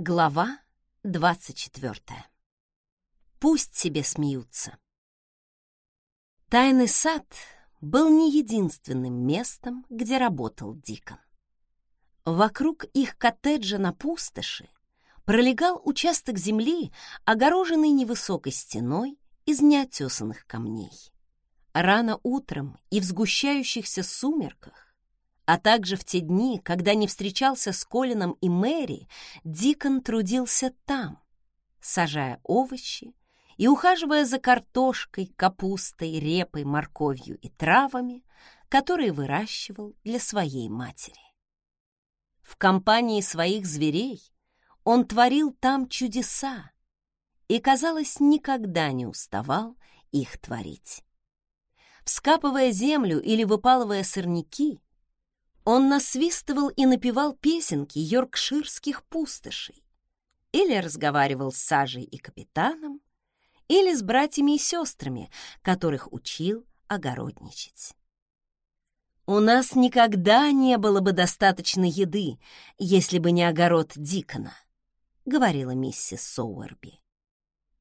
Глава 24. Пусть себе смеются. Тайный сад был не единственным местом, где работал Дикон. Вокруг их коттеджа на пустоши пролегал участок земли, огороженный невысокой стеной из неотесанных камней. Рано утром и в сгущающихся сумерках а также в те дни, когда не встречался с Колином и Мэри, Дикон трудился там, сажая овощи и ухаживая за картошкой, капустой, репой, морковью и травами, которые выращивал для своей матери. В компании своих зверей он творил там чудеса и, казалось, никогда не уставал их творить. Вскапывая землю или выпалывая сорняки, он насвистывал и напевал песенки йоркширских пустошей, или разговаривал с Сажей и капитаном, или с братьями и сестрами, которых учил огородничать. «У нас никогда не было бы достаточно еды, если бы не огород Дикона», — говорила миссис Соуэрби.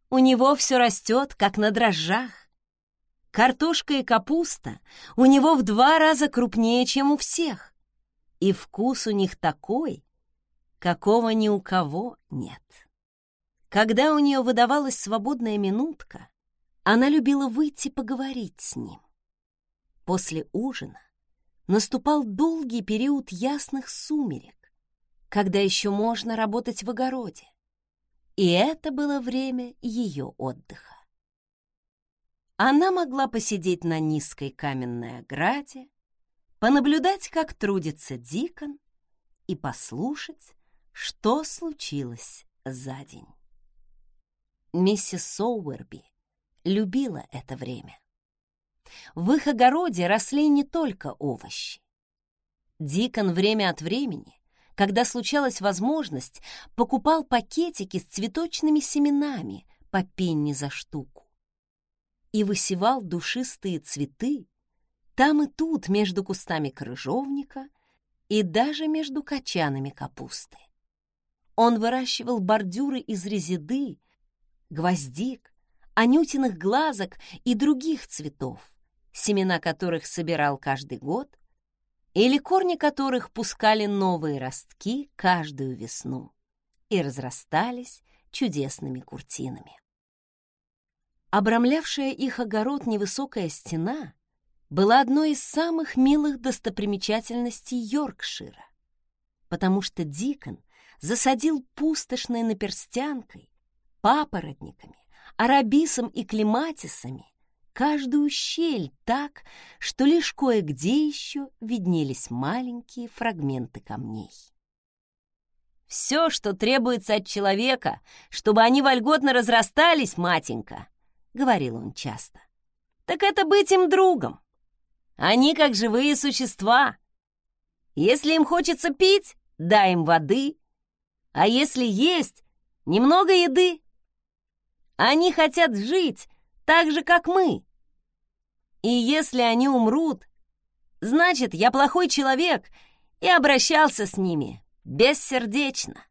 «У него все растет, как на дрожжах. Картошка и капуста у него в два раза крупнее, чем у всех и вкус у них такой, какого ни у кого нет. Когда у нее выдавалась свободная минутка, она любила выйти поговорить с ним. После ужина наступал долгий период ясных сумерек, когда еще можно работать в огороде. И это было время ее отдыха. Она могла посидеть на низкой каменной ограде, понаблюдать, как трудится Дикон, и послушать, что случилось за день. Миссис Соуэрби любила это время. В их огороде росли не только овощи. Дикон время от времени, когда случалась возможность, покупал пакетики с цветочными семенами по пенни за штуку и высевал душистые цветы там и тут, между кустами крыжовника и даже между качанами капусты. Он выращивал бордюры из резиды, гвоздик, анютиных глазок и других цветов, семена которых собирал каждый год, или корни которых пускали новые ростки каждую весну и разрастались чудесными куртинами. Обрамлявшая их огород невысокая стена была одной из самых милых достопримечательностей Йоркшира, потому что Дикон засадил пустошной наперстянкой, папоротниками, арабисом и клематисами каждую щель так, что лишь кое-где еще виднелись маленькие фрагменты камней. «Все, что требуется от человека, чтобы они вольготно разрастались, матенька», — говорил он часто, — «так это быть им другом, они как живые существа. Если им хочется пить, дай им воды. А если есть, немного еды. Они хотят жить так же, как мы. И если они умрут, значит, я плохой человек и обращался с ними бессердечно.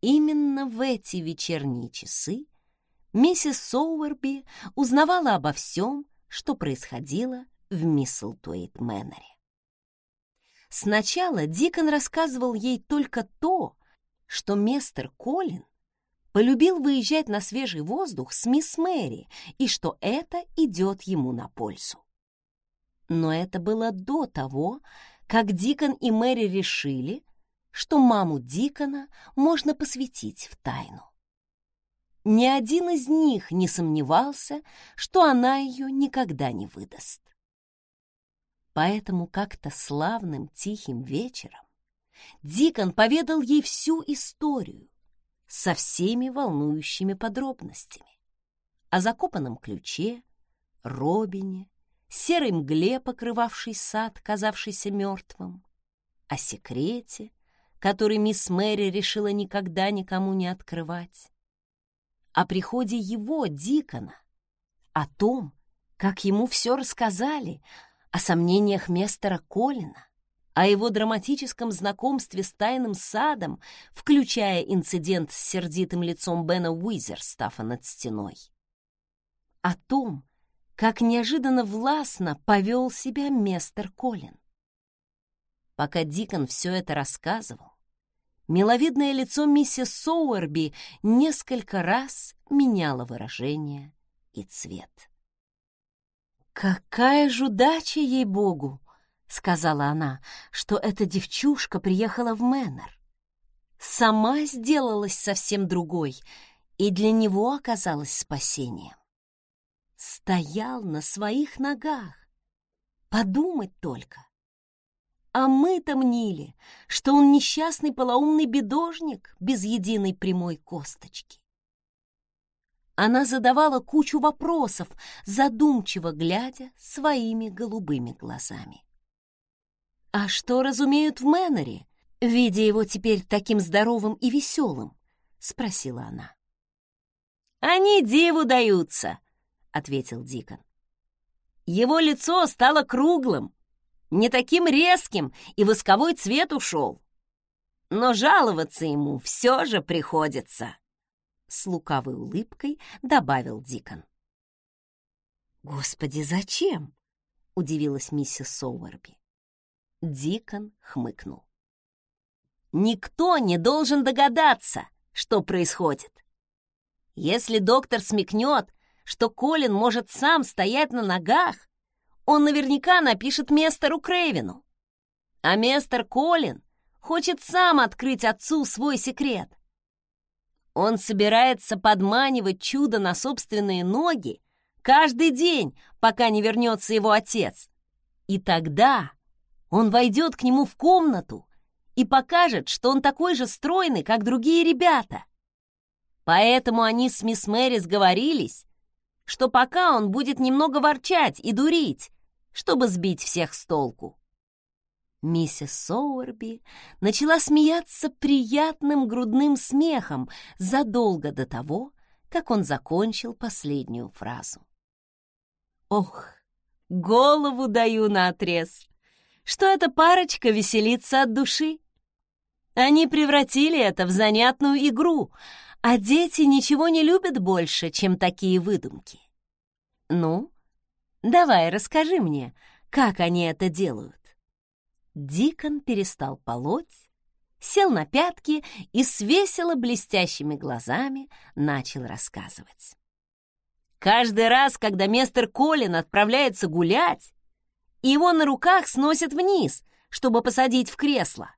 Именно в эти вечерние часы миссис Соуэрби узнавала обо всем, что происходило в Мисселтуэйт Мэннере. Сначала Дикон рассказывал ей только то, что мистер Колин полюбил выезжать на свежий воздух с мисс Мэри и что это идет ему на пользу. Но это было до того, как Дикон и Мэри решили, что маму Дикона можно посвятить в тайну. Ни один из них не сомневался, что она ее никогда не выдаст. Поэтому как-то славным тихим вечером Дикон поведал ей всю историю со всеми волнующими подробностями. О закопанном ключе, Робине, серой мгле, покрывавшей сад, казавшийся мертвым, о секрете, который мисс Мэри решила никогда никому не открывать, о приходе его, Дикона, о том, как ему все рассказали, о сомнениях мистера Колина, о его драматическом знакомстве с тайным садом, включая инцидент с сердитым лицом Бена Уизерстафа над стеной. О том, как неожиданно властно повел себя мистер Колин. Пока Дикон все это рассказывал, миловидное лицо миссис Соуэрби несколько раз меняло выражение и цвет. «Какая ж удача, ей-богу!» — сказала она, — что эта девчушка приехала в Мэннер. Сама сделалась совсем другой, и для него оказалось спасением. Стоял на своих ногах. Подумать только. А мы-то мнили, что он несчастный полоумный бедожник без единой прямой косточки. Она задавала кучу вопросов, задумчиво глядя своими голубыми глазами. «А что разумеют в Мэннере, видя его теперь таким здоровым и веселым?» — спросила она. «Они диву даются», — ответил Дикон. «Его лицо стало круглым, не таким резким, и восковой цвет ушел. Но жаловаться ему все же приходится», — с лукавой улыбкой добавил Дикон. «Господи, зачем?» — удивилась миссис Соуэрби. Дикон хмыкнул. «Никто не должен догадаться, что происходит. Если доктор смекнет, что Колин может сам стоять на ногах, он наверняка напишет мистеру Крейвину. А мистер Колин хочет сам открыть отцу свой секрет. Он собирается подманивать чудо на собственные ноги каждый день, пока не вернется его отец. И тогда он войдет к нему в комнату и покажет, что он такой же стройный, как другие ребята. Поэтому они с мисс Мэри сговорились, что пока он будет немного ворчать и дурить, чтобы сбить всех с толку. Миссис Соуэрби начала смеяться приятным грудным смехом задолго до того, как он закончил последнюю фразу. «Ох, голову даю на отрез! что эта парочка веселится от души. Они превратили это в занятную игру, а дети ничего не любят больше, чем такие выдумки. Ну, давай расскажи мне, как они это делают. Дикон перестал полоть, сел на пятки и с весело блестящими глазами начал рассказывать. Каждый раз, когда мистер Колин отправляется гулять, его на руках сносят вниз, чтобы посадить в кресло.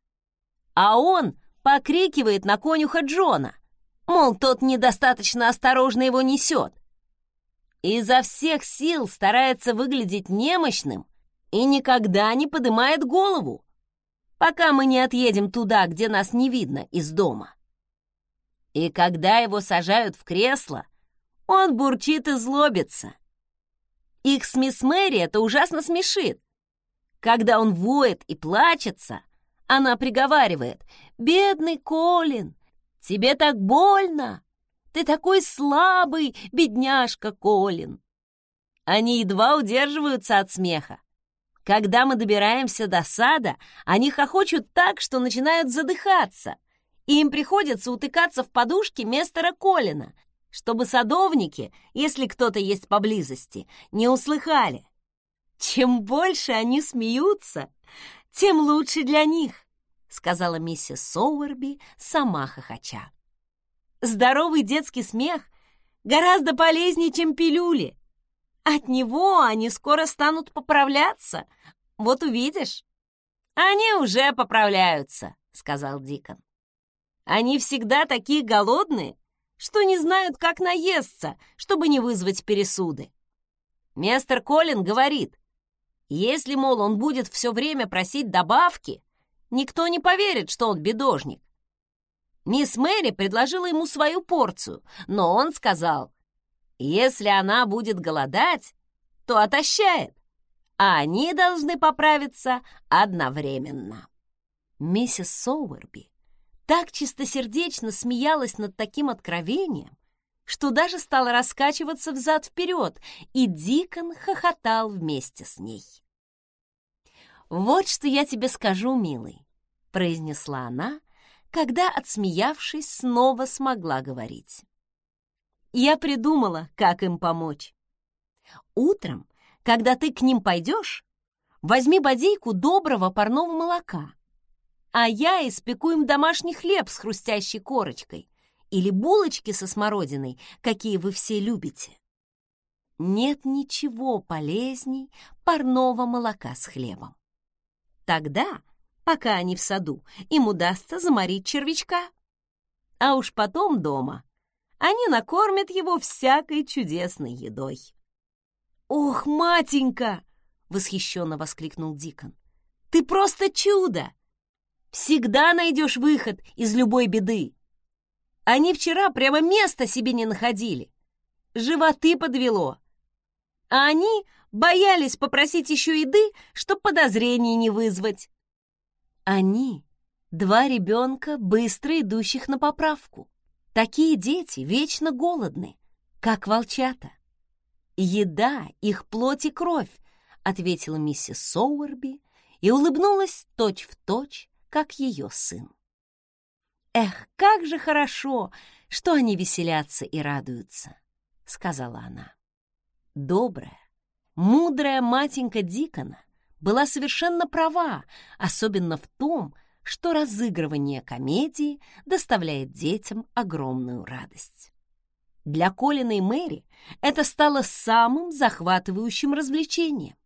А он покрикивает на конюха Джона, мол, тот недостаточно осторожно его несет. Изо всех сил старается выглядеть немощным и никогда не поднимает голову, пока мы не отъедем туда, где нас не видно из дома. И когда его сажают в кресло, он бурчит и злобится. Их с мисс Мэри это ужасно смешит. Когда он воет и плачется, она приговаривает, «Бедный Колин, тебе так больно! Ты такой слабый, бедняжка Колин!» Они едва удерживаются от смеха. Когда мы добираемся до сада, они хохочут так, что начинают задыхаться, и им приходится утыкаться в подушки мистера Колина, чтобы садовники, если кто-то есть поблизости, не услыхали. Чем больше они смеются, тем лучше для них, сказала миссис Соуэрби, сама хохоча. Здоровый детский смех гораздо полезнее, чем пилюли. От него они скоро станут поправляться. Вот увидишь. Они уже поправляются, сказал Дикон. Они всегда такие голодные, что не знают, как наесться, чтобы не вызвать пересуды. Мистер Колин говорит, если, мол, он будет все время просить добавки, никто не поверит, что он бедожник. Мисс Мэри предложила ему свою порцию, но он сказал, если она будет голодать, то отощает, а они должны поправиться одновременно. Миссис Соуэрби так чистосердечно смеялась над таким откровением, что даже стала раскачиваться взад-вперед, и Дикон хохотал вместе с ней. «Вот что я тебе скажу, милый», — произнесла она, когда, отсмеявшись, снова смогла говорить. «Я придумала, как им помочь. Утром, когда ты к ним пойдешь, возьми бодейку доброго парного молока, а я испеку им домашний хлеб с хрустящей корочкой или булочки со смородиной, какие вы все любите. Нет ничего полезней парного молока с хлебом. Тогда, пока они в саду, им удастся заморить червячка. А уж потом дома они накормят его всякой чудесной едой. «Ох, матенька!» — восхищенно воскликнул Дикон. «Ты просто чудо! Всегда найдешь выход из любой беды. Они вчера прямо места себе не находили. Животы подвело. А они боялись попросить еще еды, чтоб подозрений не вызвать. Они — два ребенка, быстро идущих на поправку. Такие дети вечно голодны, как волчата. Еда — их плоть и кровь, ответила миссис Соуэрби и улыбнулась точь-в-точь, точь, как ее сын. «Эх, как же хорошо, что они веселятся и радуются», — сказала она. Добрая, Мудрая матенька Дикона была совершенно права, особенно в том, что разыгрывание комедии доставляет детям огромную радость. Для Колина и Мэри это стало самым захватывающим развлечением.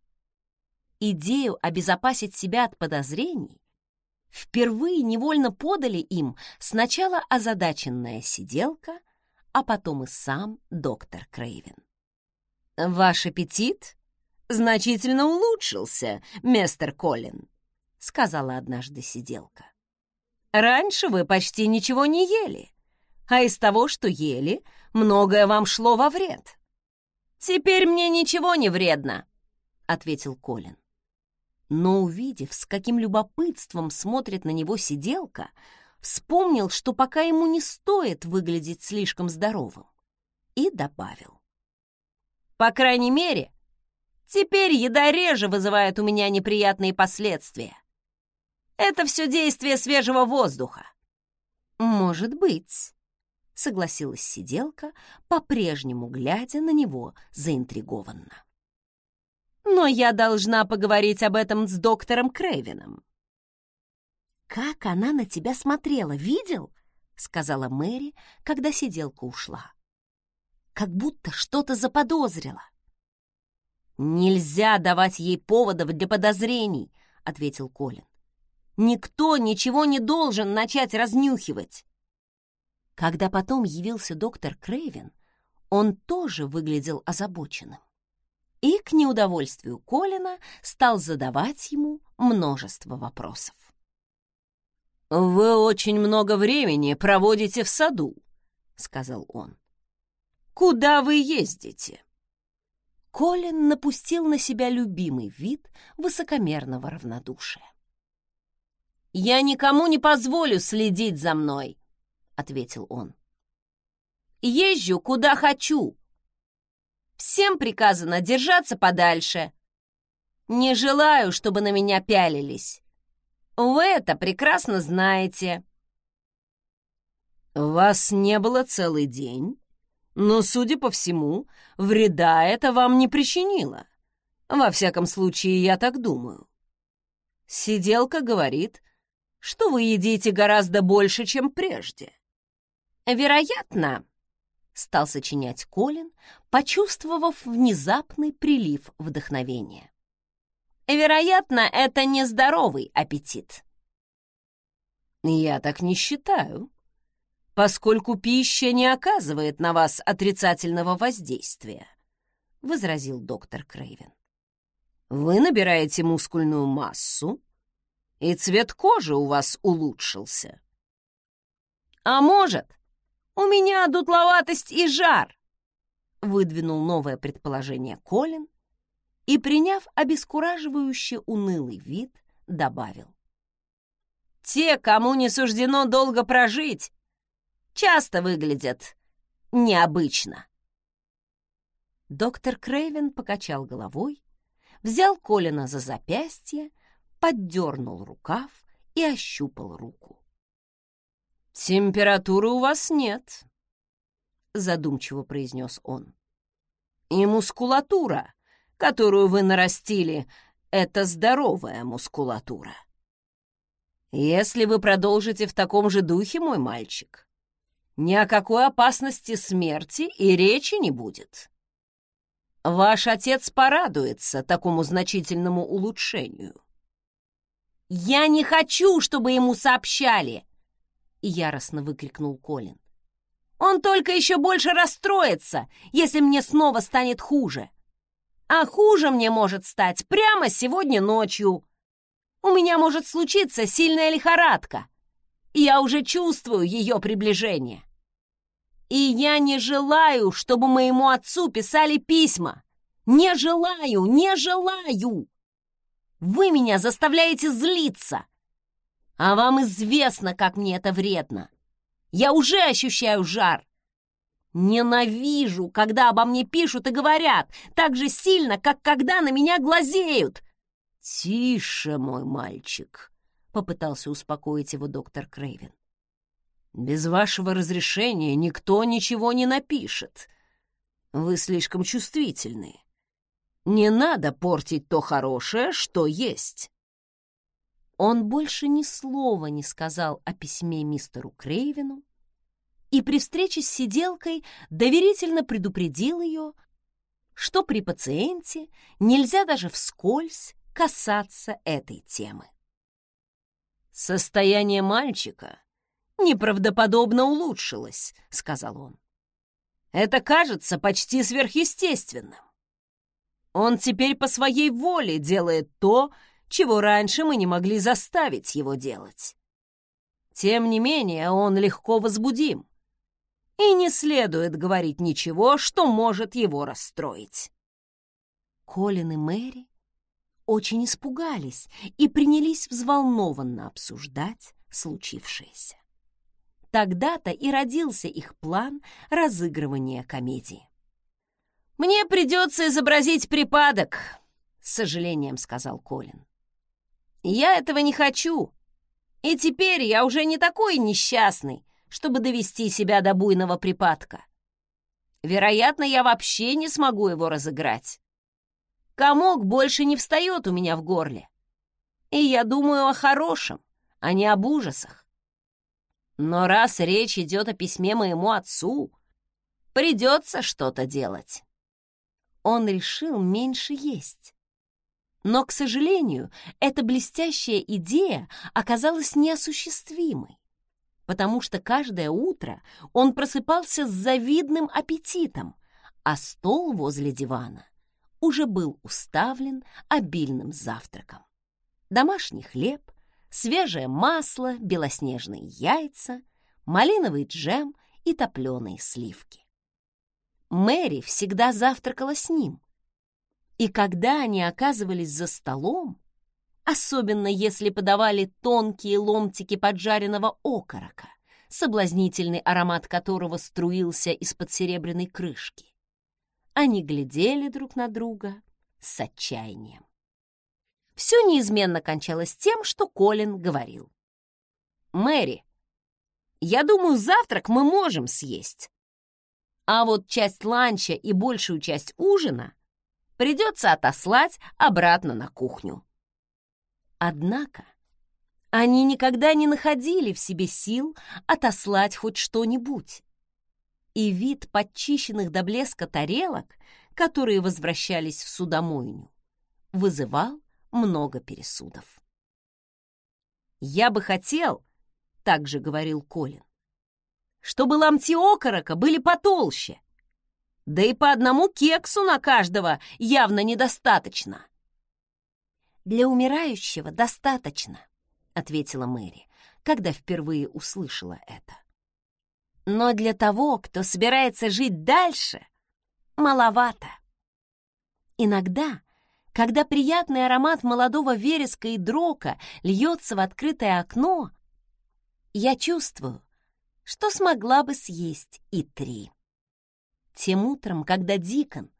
Идею обезопасить себя от подозрений впервые невольно подали им сначала озадаченная сиделка, а потом и сам доктор Крейвен. «Ваш аппетит значительно улучшился, мистер Коллин», — сказала однажды сиделка. «Раньше вы почти ничего не ели, а из того, что ели, многое вам шло во вред». «Теперь мне ничего не вредно», — ответил Колин. Но, увидев, с каким любопытством смотрит на него сиделка, вспомнил, что пока ему не стоит выглядеть слишком здоровым, и добавил. «По крайней мере, Теперь еда реже вызывает у меня неприятные последствия. Это все действие свежего воздуха. Может быть, согласилась сиделка, по-прежнему глядя на него заинтригованно. Но я должна поговорить об этом с доктором Крейвином. Как она на тебя смотрела, видел? сказала Мэри, когда сиделка ушла. Как будто что-то заподозрила. «Нельзя давать ей поводов для подозрений», — ответил Колин. «Никто ничего не должен начать разнюхивать». Когда потом явился доктор Крейвен, он тоже выглядел озабоченным. И к неудовольствию Колина стал задавать ему множество вопросов. «Вы очень много времени проводите в саду», — сказал он. «Куда вы ездите?» Колин напустил на себя любимый вид высокомерного равнодушия. «Я никому не позволю следить за мной», — ответил он. «Езжу, куда хочу. Всем приказано держаться подальше. Не желаю, чтобы на меня пялились. Вы это прекрасно знаете». «Вас не было целый день?» Но, судя по всему, вреда это вам не причинило. Во всяком случае, я так думаю. Сиделка говорит, что вы едите гораздо больше, чем прежде. Вероятно, стал сочинять Колин, почувствовав внезапный прилив вдохновения. Вероятно, это нездоровый аппетит. Я так не считаю, поскольку пища не оказывает на вас отрицательного воздействия», — возразил доктор Крейвен. «Вы набираете мускульную массу, и цвет кожи у вас улучшился». «А может, у меня дутловатость и жар», — выдвинул новое предположение Колин и, приняв обескураживающе унылый вид, добавил. «Те, кому не суждено долго прожить, часто выглядят необычно. Доктор Крейвен покачал головой, взял Колина за запястье, поддернул рукав и ощупал руку. «Температуры у вас нет», — задумчиво произнес он. «И мускулатура, которую вы нарастили, — это здоровая мускулатура. Если вы продолжите в таком же духе, мой мальчик, ни о какой опасности смерти и речи не будет. Ваш отец порадуется такому значительному улучшению. «Я не хочу, чтобы ему сообщали!» — яростно выкрикнул Колин. «Он только еще больше расстроится, если мне снова станет хуже. А хуже мне может стать прямо сегодня ночью. У меня может случиться сильная лихорадка. Я уже чувствую ее приближение. И я не желаю, чтобы моему отцу писали письма. Не желаю, не желаю. Вы меня заставляете злиться. А вам известно, как мне это вредно. Я уже ощущаю жар. Ненавижу, когда обо мне пишут и говорят, так же сильно, как когда на меня глазеют. «Тише, мой мальчик», — попытался успокоить его доктор Крейвен. «Без вашего разрешения никто ничего не напишет. Вы слишком чувствительны. Не надо портить то хорошее, что есть». Он больше ни слова не сказал о письме мистеру Крейвену и при встрече с сиделкой доверительно предупредил ее, что при пациенте нельзя даже вскользь касаться этой темы. «Состояние мальчика неправдоподобно улучшилось», — сказал он. «Это кажется почти сверхъестественным. Он теперь по своей воле делает то, чего раньше мы не могли заставить его делать. Тем не менее, он легко возбудим, и не следует говорить ничего, что может его расстроить». Колин и Мэри очень испугались и принялись взволнованно обсуждать случившееся. Тогда-то и родился их план разыгрывания комедии. «Мне придется изобразить припадок», — с сожалением сказал Колин. «Я этого не хочу, и теперь я уже не такой несчастный, чтобы довести себя до буйного припадка. Вероятно, я вообще не смогу его разыграть. Комок больше не встает у меня в горле. И я думаю о хорошем, а не об ужасах. Но раз речь идет о письме моему отцу, придется что-то делать. Он решил меньше есть. Но, к сожалению, эта блестящая идея оказалась неосуществимой, потому что каждое утро он просыпался с завидным аппетитом, а стол возле дивана уже был уставлен обильным завтраком. Домашний хлеб, свежее масло, белоснежные яйца, малиновый джем и топленые сливки. Мэри всегда завтракала с ним. И когда они оказывались за столом, особенно если подавали тонкие ломтики поджаренного окорока, соблазнительный аромат которого струился из-под серебряной крышки, они глядели друг на друга с отчаянием. Все неизменно кончалось тем, что Колин говорил. «Мэри, я думаю, завтрак мы можем съесть. А вот часть ланча и большую часть ужина придется отослать обратно на кухню». Однако они никогда не находили в себе сил отослать хоть что-нибудь и вид подчищенных до блеска тарелок, которые возвращались в судомойню, вызывал много пересудов. «Я бы хотел», — также говорил Колин, «чтобы ломти окорока были потолще, да и по одному кексу на каждого явно недостаточно». «Для умирающего достаточно», — ответила Мэри, когда впервые услышала это. Но для того, кто собирается жить дальше, маловато. Иногда, когда приятный аромат молодого вереска и дрока льется в открытое окно, я чувствую, что смогла бы съесть и три. Тем утром, когда Дикон,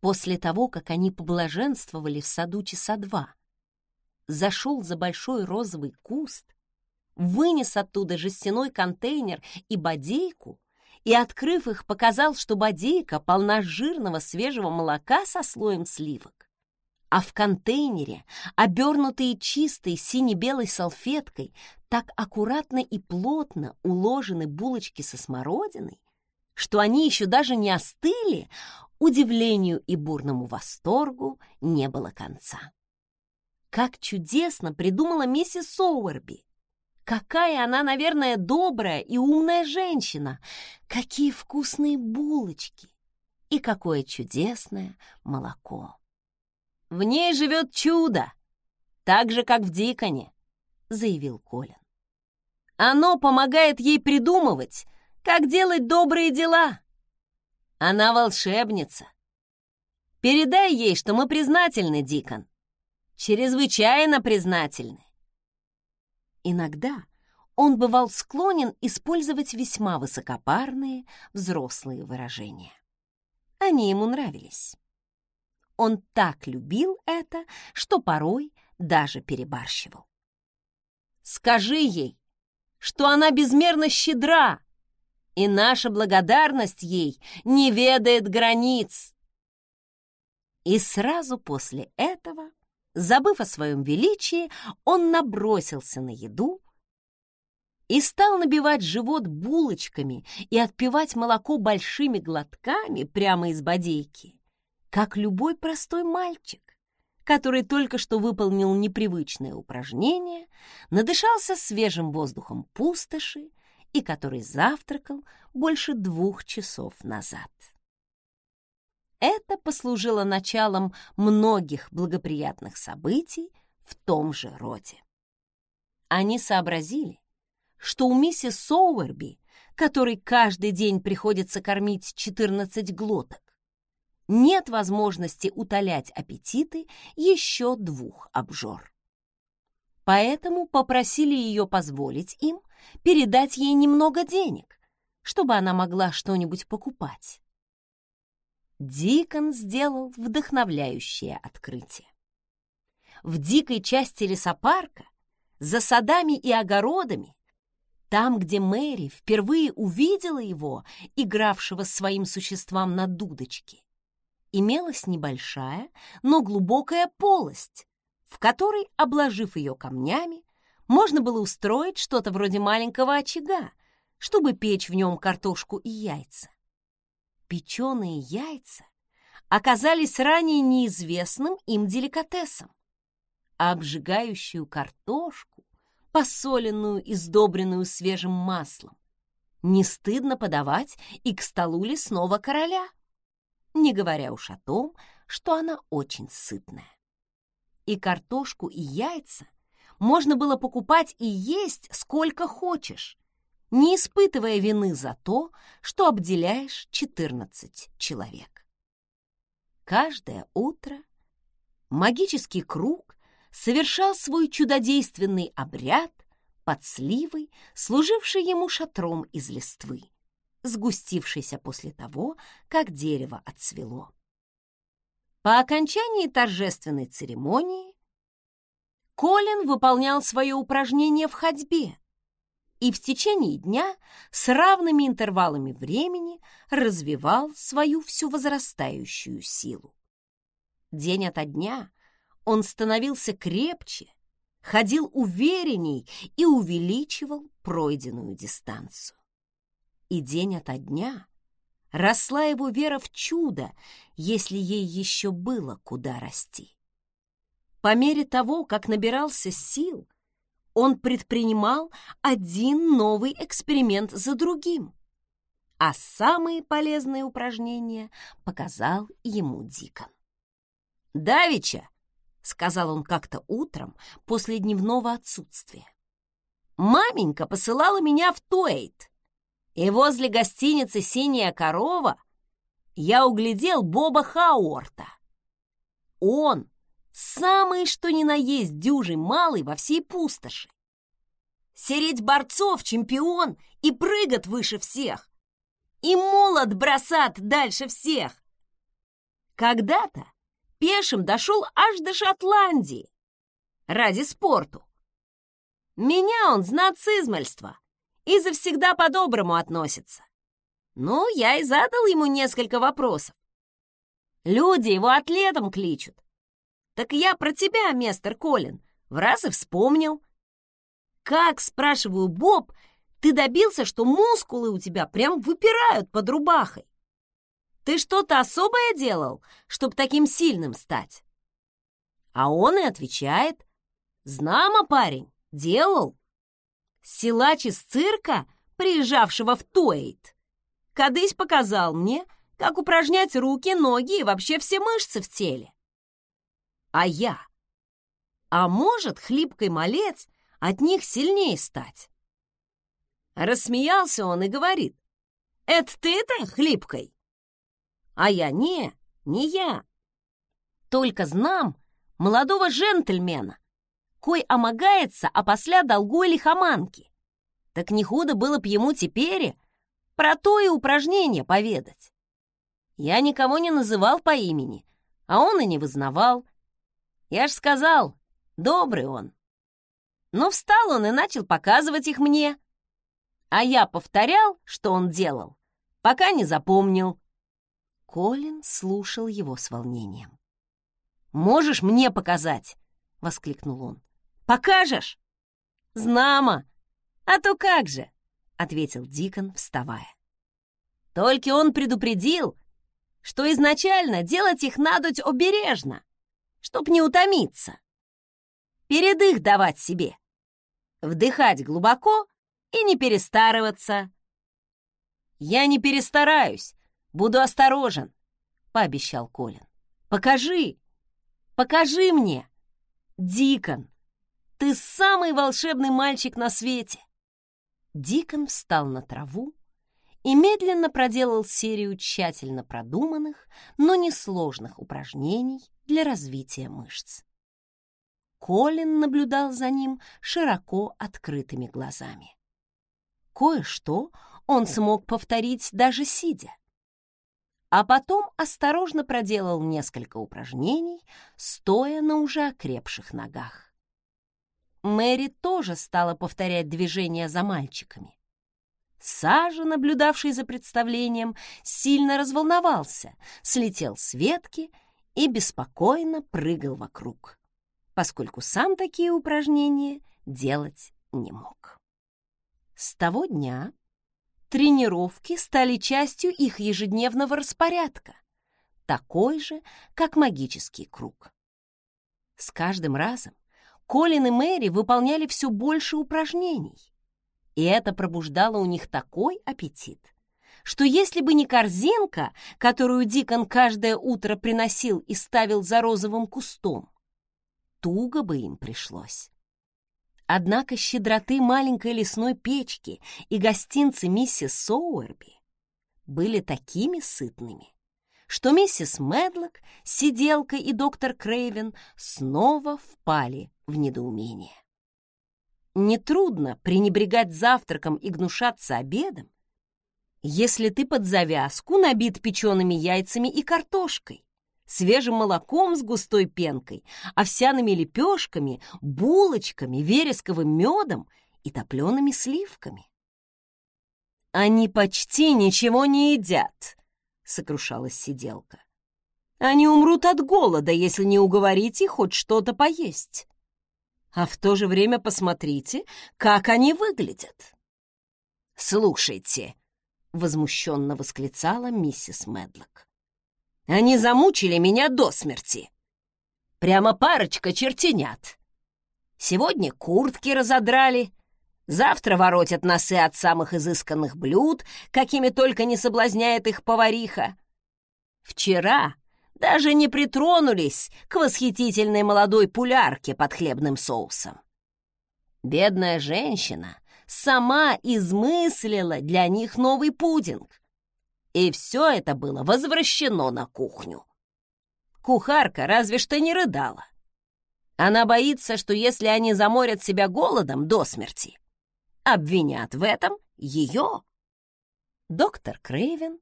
после того, как они поблаженствовали в саду часа два, зашел за большой розовый куст, вынес оттуда жестяной контейнер и бодейку и, открыв их, показал, что бодейка полна жирного свежего молока со слоем сливок. А в контейнере, обернутые чистой сине-белой салфеткой, так аккуратно и плотно уложены булочки со смородиной, что они еще даже не остыли, удивлению и бурному восторгу не было конца. Как чудесно придумала миссис Соуэрби! Какая она, наверное, добрая и умная женщина! Какие вкусные булочки! И какое чудесное молоко! В ней живет чудо, так же, как в Диконе, заявил Колин. Оно помогает ей придумывать, как делать добрые дела. Она волшебница. Передай ей, что мы признательны, Дикон. Чрезвычайно признательны. Иногда он бывал склонен использовать весьма высокопарные взрослые выражения. Они ему нравились. Он так любил это, что порой даже перебарщивал. «Скажи ей, что она безмерно щедра, и наша благодарность ей не ведает границ». И сразу после этого Забыв о своем величии, он набросился на еду и стал набивать живот булочками и отпивать молоко большими глотками прямо из бодейки, как любой простой мальчик, который только что выполнил непривычное упражнение, надышался свежим воздухом пустоши и который завтракал больше двух часов назад. Это послужило началом многих благоприятных событий в том же роде. Они сообразили, что у миссис Соуэрби, которой каждый день приходится кормить 14 глоток, нет возможности утолять аппетиты еще двух обжор. Поэтому попросили ее позволить им передать ей немного денег, чтобы она могла что-нибудь покупать. Дикон сделал вдохновляющее открытие. В дикой части лесопарка, за садами и огородами, там, где Мэри впервые увидела его, игравшего своим существам на дудочке, имелась небольшая, но глубокая полость, в которой, обложив ее камнями, можно было устроить что-то вроде маленького очага, чтобы печь в нем картошку и яйца. Печеные яйца оказались ранее неизвестным им деликатесом, а обжигающую картошку, посоленную и сдобренную свежим маслом, не стыдно подавать и к столу лесного короля, не говоря уж о том, что она очень сытная. И картошку, и яйца можно было покупать и есть сколько хочешь, не испытывая вины за то, что обделяешь 14 человек. Каждое утро магический круг совершал свой чудодейственный обряд под сливой, служивший ему шатром из листвы, сгустившейся после того, как дерево отцвело. По окончании торжественной церемонии Колин выполнял свое упражнение в ходьбе, и в течение дня с равными интервалами времени развивал свою всю возрастающую силу. День ото дня он становился крепче, ходил уверенней и увеличивал пройденную дистанцию. И день ото дня росла его вера в чудо, если ей еще было куда расти. По мере того, как набирался сил, он предпринимал один новый эксперимент за другим, а самые полезные упражнения показал ему Дикон. «Давича», — сказал он как-то утром после дневного отсутствия, «маменька посылала меня в Туэйт, и возле гостиницы «Синяя корова» я углядел Боба Хауорта. Он Самый, что ни на есть, дюжий малый во всей пустоши. Сереть борцов чемпион и прыгат выше всех. И молот бросат дальше всех. Когда-то пешим дошел аж до Шотландии. ради спорту. Меня он знат с измальства и завсегда по-доброму относится. Ну, я и задал ему несколько вопросов. Люди его атлетом кличут. Так я про тебя, мистер Колин, в раз и вспомнил. Как, спрашиваю, Боб, ты добился, что мускулы у тебя прям выпирают под рубахой? Ты что-то особое делал, чтобы таким сильным стать? А он и отвечает. Знамо, парень, делал. Силач из цирка, приезжавшего в Туэйт, кадысь показал мне, как упражнять руки, ноги и вообще все мышцы в теле. А я? А может, хлипкой малец от них сильнее стать? Рассмеялся он и говорит, «Это ты-то хлипкой?» А я не, не я. Только знам молодого джентльмена, кой омогается, а после долгой лихоманки. Так не худо было б ему теперь про то и упражнение поведать. Я никого не называл по имени, а он и не вызнавал. Я ж сказал, добрый он. Но встал он и начал показывать их мне. А я повторял, что он делал, пока не запомнил. Колин слушал его с волнением. «Можешь мне показать?» — воскликнул он. «Покажешь?» «Знамо! А то как же!» — ответил Дикон, вставая. Только он предупредил, что изначально делать их надоть обережно, чтоб не утомиться. Передых давать себе, вдыхать глубоко и не перестарываться. «Я не перестараюсь, буду осторожен», — пообещал Колин. «Покажи, покажи мне, Дикон, ты самый волшебный мальчик на свете». Дикон встал на траву и медленно проделал серию тщательно продуманных, но несложных упражнений для развития мышц. Колин наблюдал за ним широко открытыми глазами. Кое-что он смог повторить даже сидя. А потом осторожно проделал несколько упражнений, стоя на уже окрепших ногах. Мэри тоже стала повторять движения за мальчиками. Сажа, наблюдавший за представлением, сильно разволновался, слетел с ветки и беспокойно прыгал вокруг, поскольку сам такие упражнения делать не мог. С того дня тренировки стали частью их ежедневного распорядка, такой же, как магический круг. С каждым разом Колин и Мэри выполняли все больше упражнений, и это пробуждало у них такой аппетит, что если бы не корзинка, которую Дикон каждое утро приносил и ставил за розовым кустом, туго бы им пришлось. Однако щедроты маленькой лесной печки и гостинцы миссис Соуэрби были такими сытными, что миссис Медлок, сиделка и доктор Крейвен снова впали в недоумение. Нетрудно пренебрегать завтраком и гнушаться обедом, если ты под завязку набит печеными яйцами и картошкой, свежим молоком с густой пенкой, овсяными лепешками, булочками, вересковым медом и топлеными сливками. «Они почти ничего не едят», — сокрушалась сиделка. «Они умрут от голода, если не уговорить их хоть что-то поесть» а в то же время посмотрите, как они выглядят. «Слушайте», — возмущенно восклицала миссис Медлок. «Они замучили меня до смерти. Прямо парочка чертенят. Сегодня куртки разодрали, завтра воротят носы от самых изысканных блюд, какими только не соблазняет их повариха. Вчера даже не притронулись к восхитительной молодой пулярке под хлебным соусом. Бедная женщина сама измыслила для них новый пудинг, и все это было возвращено на кухню. Кухарка разве что не рыдала. Она боится, что если они заморят себя голодом до смерти, обвинят в этом ее. Доктор Крейвен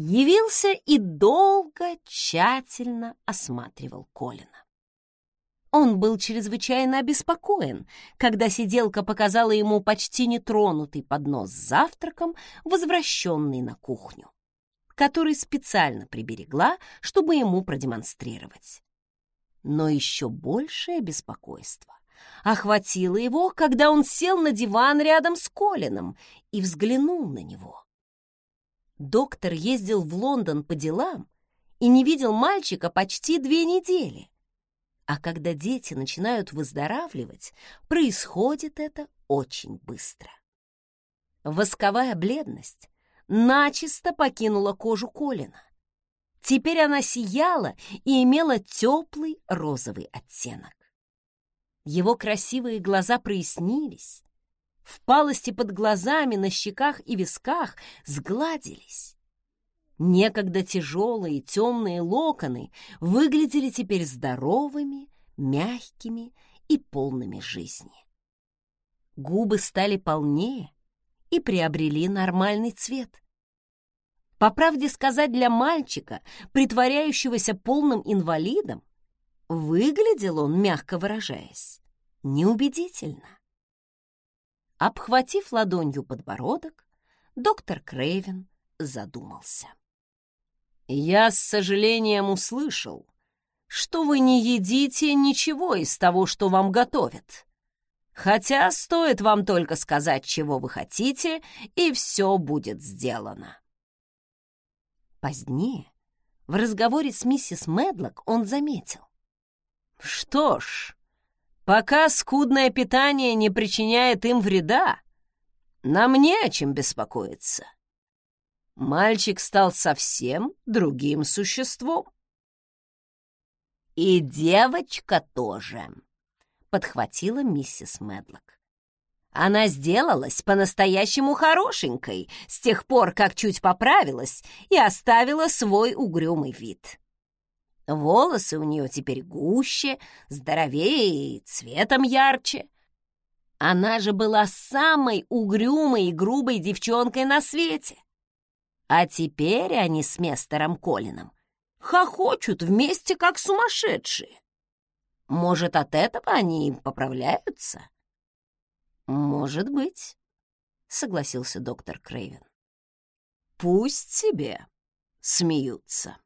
явился и долго, тщательно осматривал Колина. Он был чрезвычайно обеспокоен, когда сиделка показала ему почти нетронутый поднос с завтраком, возвращенный на кухню, который специально приберегла, чтобы ему продемонстрировать. Но еще большее беспокойство охватило его, когда он сел на диван рядом с Колином и взглянул на него. Доктор ездил в Лондон по делам и не видел мальчика почти две недели. А когда дети начинают выздоравливать, происходит это очень быстро. Восковая бледность начисто покинула кожу Колина. Теперь она сияла и имела теплый розовый оттенок. Его красивые глаза прояснились, впалости под глазами, на щеках и висках сгладились. Некогда тяжелые темные локоны выглядели теперь здоровыми, мягкими и полными жизни. Губы стали полнее и приобрели нормальный цвет. По правде сказать, для мальчика, притворяющегося полным инвалидом, выглядел он, мягко выражаясь, неубедительно. Обхватив ладонью подбородок, доктор Крейвен задумался. Я с сожалением услышал, что вы не едите ничего из того, что вам готовят. Хотя стоит вам только сказать, чего вы хотите, и все будет сделано. Позднее, в разговоре с миссис Медлок, он заметил. Что ж, пока скудное питание не причиняет им вреда, нам не о чем беспокоиться мальчик стал совсем другим существом. «И девочка тоже», — подхватила миссис Медлок. Она сделалась по-настоящему хорошенькой с тех пор, как чуть поправилась и оставила свой угрюмый вид. Волосы у нее теперь гуще, здоровее и цветом ярче. Она же была самой угрюмой и грубой девчонкой на свете. А теперь они с мистером Колином хохочут вместе, как сумасшедшие. Может, от этого они поправляются? Может быть, согласился доктор Крейвен. Пусть себе смеются.